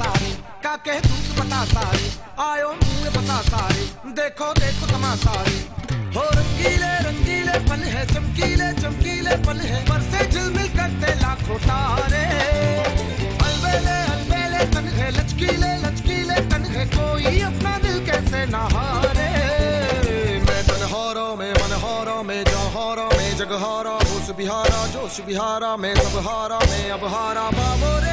सारे। का कह दूत बता सारे। आयो मुँह बता सारे। देखो देखो तमाशारे हो रंगीले रंगीले पल है, चमकीले चमकीले पल है। पर से झिलमिल करते लाखों तारे। अलबेले अलबेले तन है, लचकीले लचकीले तन है। कोई अपना दिल कैसे ना हारे। मैं तनहारा में, मनहारा में, जहारा में, जगहारा, होश बिहारा, जोश बिहारा, में सब हारा में अब हारा बाबो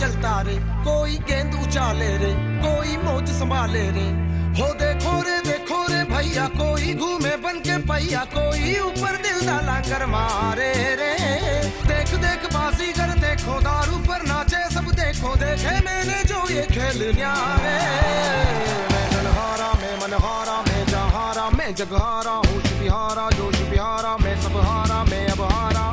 चलता रे, कोई गेंद उछाले रे, कोई मौज संभाले रे। हो देखो रे देखो रे भैया, कोई घूमे बन के पैया कोई ऊपर दिल डाला कर मारे रे। देख देख बासी कर, देखो, दारू पर नाचे, सब देखो, देखे मैंने जो ये खेल न्यारे। मैं मनहारा मैं मनहारा, मैं जहारा, मैं जगहारा, होश बिहारा, जोश बिहारा, मैं सब हारा मैं अब हारा